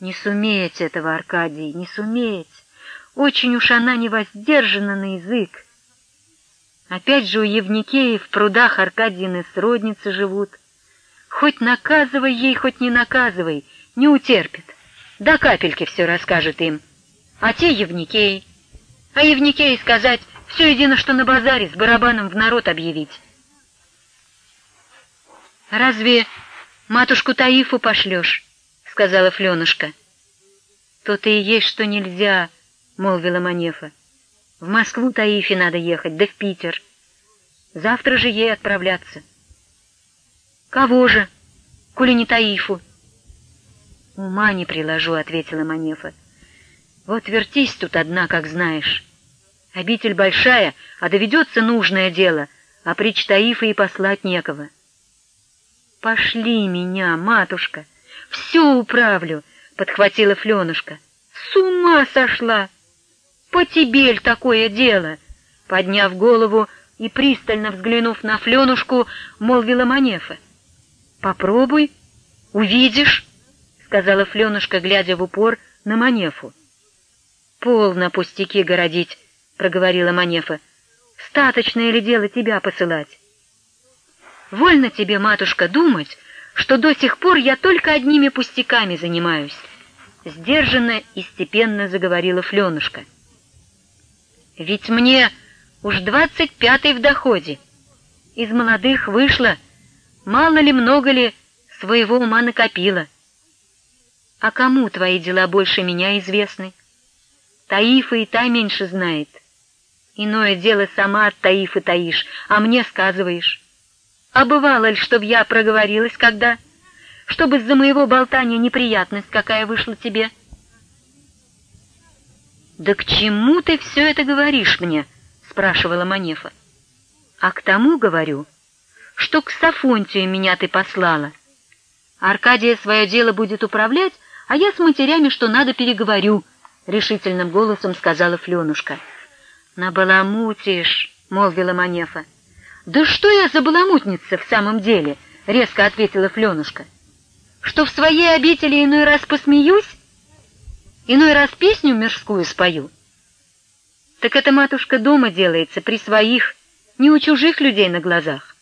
Не суметь этого, Аркадий, не суметь. Очень уж она невоздержана на язык. Опять же у Евникеи в прудах Аркадьины сродницы живут. Хоть наказывай ей, хоть не наказывай, не утерпит. До капельки все расскажет им. А те Евникеи. А Евникеи сказать, все едино, что на базаре с барабаном в народ объявить. «Разве матушку Таифу пошлешь?» — сказала Фленушка. «То-то и есть, что нельзя», — молвила Манефа. «В Москву Таифе надо ехать, да в Питер. Завтра же ей отправляться». «Кого же, коли не Таифу?» «Ума не приложу», — ответила Манефа. «Вот вертись тут одна, как знаешь. Обитель большая, а доведется нужное дело, а прич Таифа и послать некого». «Пошли меня, матушка, все управлю», — подхватила Фленушка. «С ума сошла! По тебе ль такое дело?» Подняв голову и пристально взглянув на Фленушку, молвила Манефа. «Попробуй, увидишь», — сказала Фленушка, глядя в упор на Манефу. «Полно пустяки городить», — проговорила Манефа. «Статочное ли дело тебя посылать?» Вольно тебе, матушка, думать, что до сих пор я только одними пустяками занимаюсь. Сдержанно и степенно заговорила Фленушка. Ведь мне уж двадцать пятый в доходе. Из молодых вышла, мало ли, много ли, своего ума накопила. А кому твои дела больше меня известны? Таифа и та меньше знает. Иное дело сама от Таифы таишь, а мне сказываешь. А бывало ли, чтоб я проговорилась когда? Чтобы из-за моего болтания неприятность какая вышла тебе? «Да к чему ты все это говоришь мне?» — спрашивала Манефа. «А к тому говорю, что к Сафонтию меня ты послала. Аркадия свое дело будет управлять, а я с матерями, что надо, переговорю», — решительным голосом сказала Фленушка. «Набаламутишь», — молвила Манефа. «Да что я за баламутница в самом деле?» — резко ответила Фленушка. «Что в своей обители иной раз посмеюсь, иной раз песню мирскую спою. Так это, матушка, дома делается, при своих, не у чужих людей на глазах.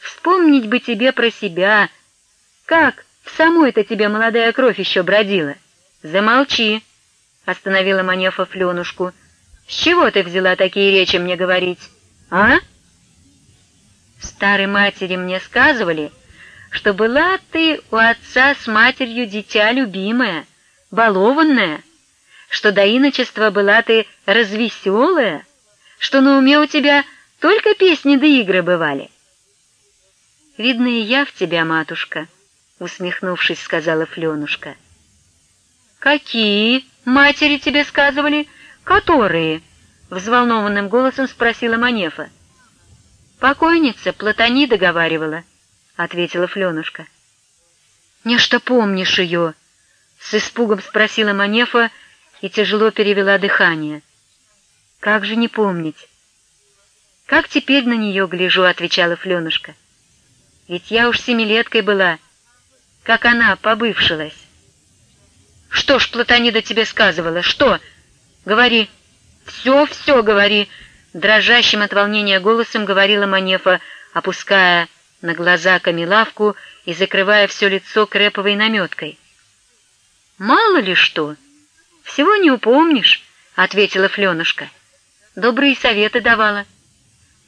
Вспомнить бы тебе про себя, как в самой-то тебе молодая кровь еще бродила. Замолчи!» — остановила Манефа Фленушку. «С чего ты взяла такие речи мне говорить, а?» Старой матери мне сказывали, что была ты у отца с матерью дитя любимое, балованное, что до иночества была ты развеселая, что на уме у тебя только песни да игры бывали. «Видно, и я в тебя, матушка», — усмехнувшись, сказала Фленушка. «Какие матери тебе сказывали? Которые?» — взволнованным голосом спросила Манефа. «Покойница Платони договаривала», — ответила Фленушка. «Нечто помнишь ее?» — с испугом спросила Манефа и тяжело перевела дыхание. «Как же не помнить?» «Как теперь на нее гляжу», — отвечала Фленушка. «Ведь я уж семилеткой была, как она побывшилась». «Что ж Платонида тебе сказывала? Что? Говори. Все-все говори!» Дрожащим от волнения голосом говорила Манефа, опуская на глаза камелавку и закрывая все лицо креповой наметкой. «Мало ли что! Всего не упомнишь», — ответила Фленушка. «Добрые советы давала.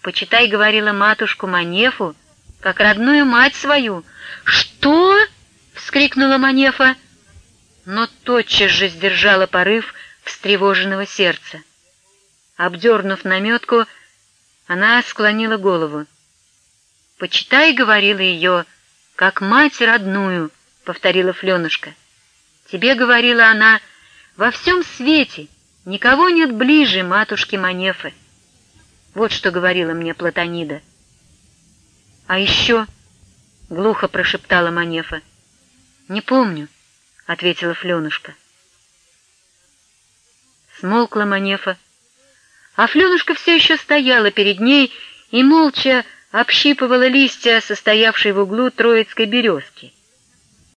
Почитай, — говорила матушку Манефу, — как родную мать свою». «Что?» — вскрикнула Манефа, но тотчас же сдержала порыв встревоженного сердца. Обдернув наметку, она склонила голову. «Почитай», — говорила ее, — «как мать родную», — повторила Фленушка. «Тебе, — говорила она, — во всем свете никого нет ближе матушки Манефы». Вот что говорила мне Платонида. «А еще...» — глухо прошептала Манефа. «Не помню», — ответила Фленушка. Смолкла Манефа, а Фленушка все еще стояла перед ней и молча общипывала листья, состоявшей в углу троицкой березки.